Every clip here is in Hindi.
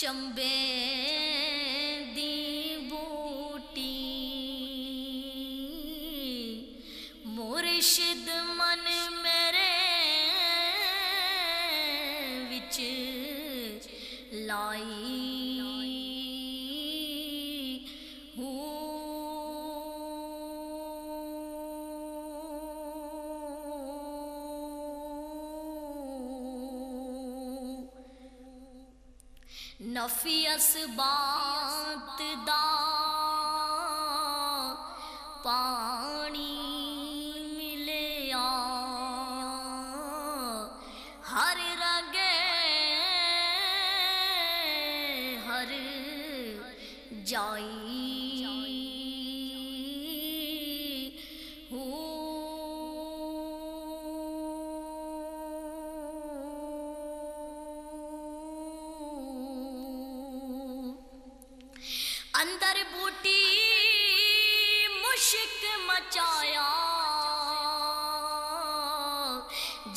चंबे दी बूटी। मुर्शिद मन मेरे विच लाई नफी बात दा पानी मिलया। हर रगे हर जाई। अंदर बूटी मुश्क मचाया।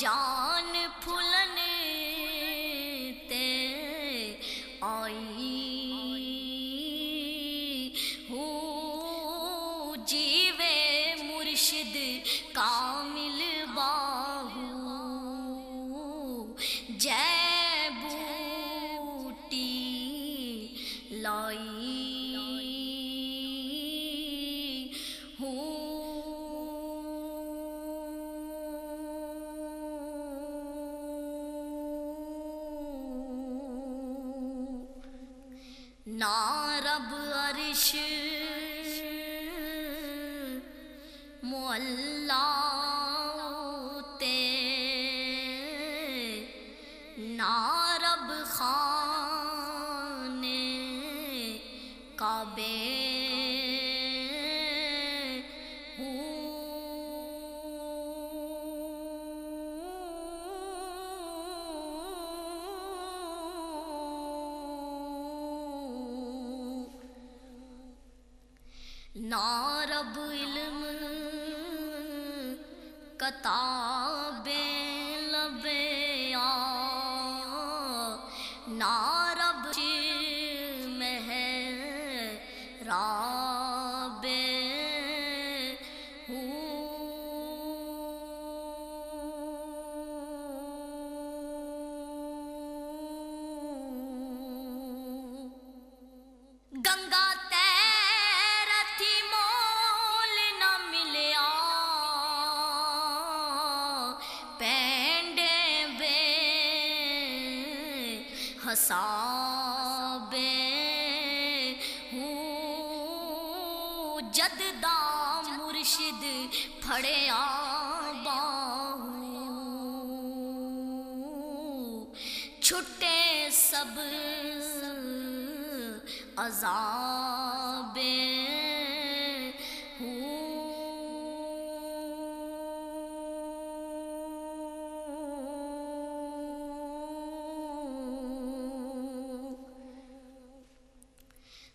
जान ना रब अरिश मोल्ला ना रब इल्म कताबे लबेया। ना हसाबे हूँ जद मुर्शिद फड़े बाहू छुट्टे सब अजाबे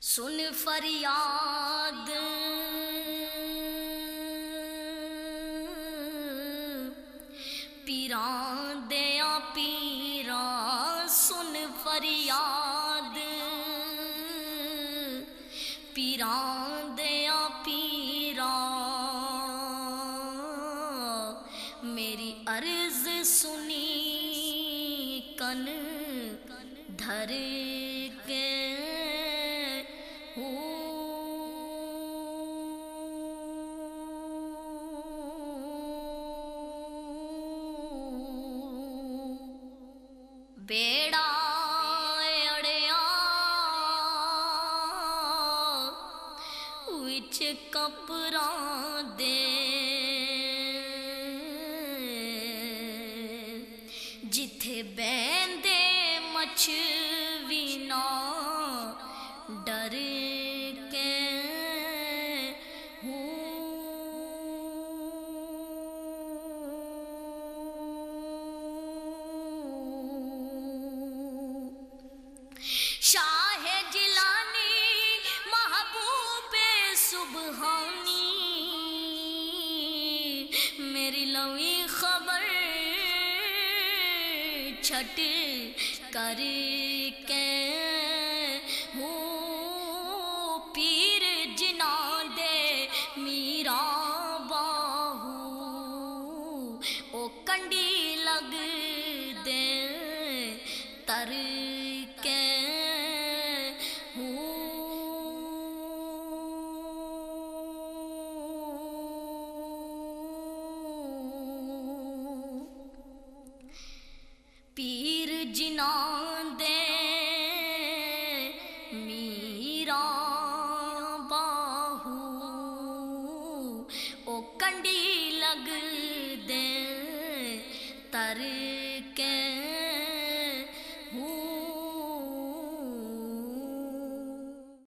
सुन फरियाद। पीरां देया पीरां, सुन फरियाद। पीरां देया पीरां, मेरी अर्ज़ सुनी, कन धर। ਬੇੜਾ ਅੜਿਆ। ਵਿੱਚ ਕਪਰਾਂ ਦੇ ਜਿੱਥੇ ਬੈੰਦੇ ਮਛ ਵੀ ਨਾ छठ कर के हो। पीर जिना दे मीरा बाहू। ओ कंडी लग दे तर के जिना दे मीरा बाहू ओ कंडी लग दे तरी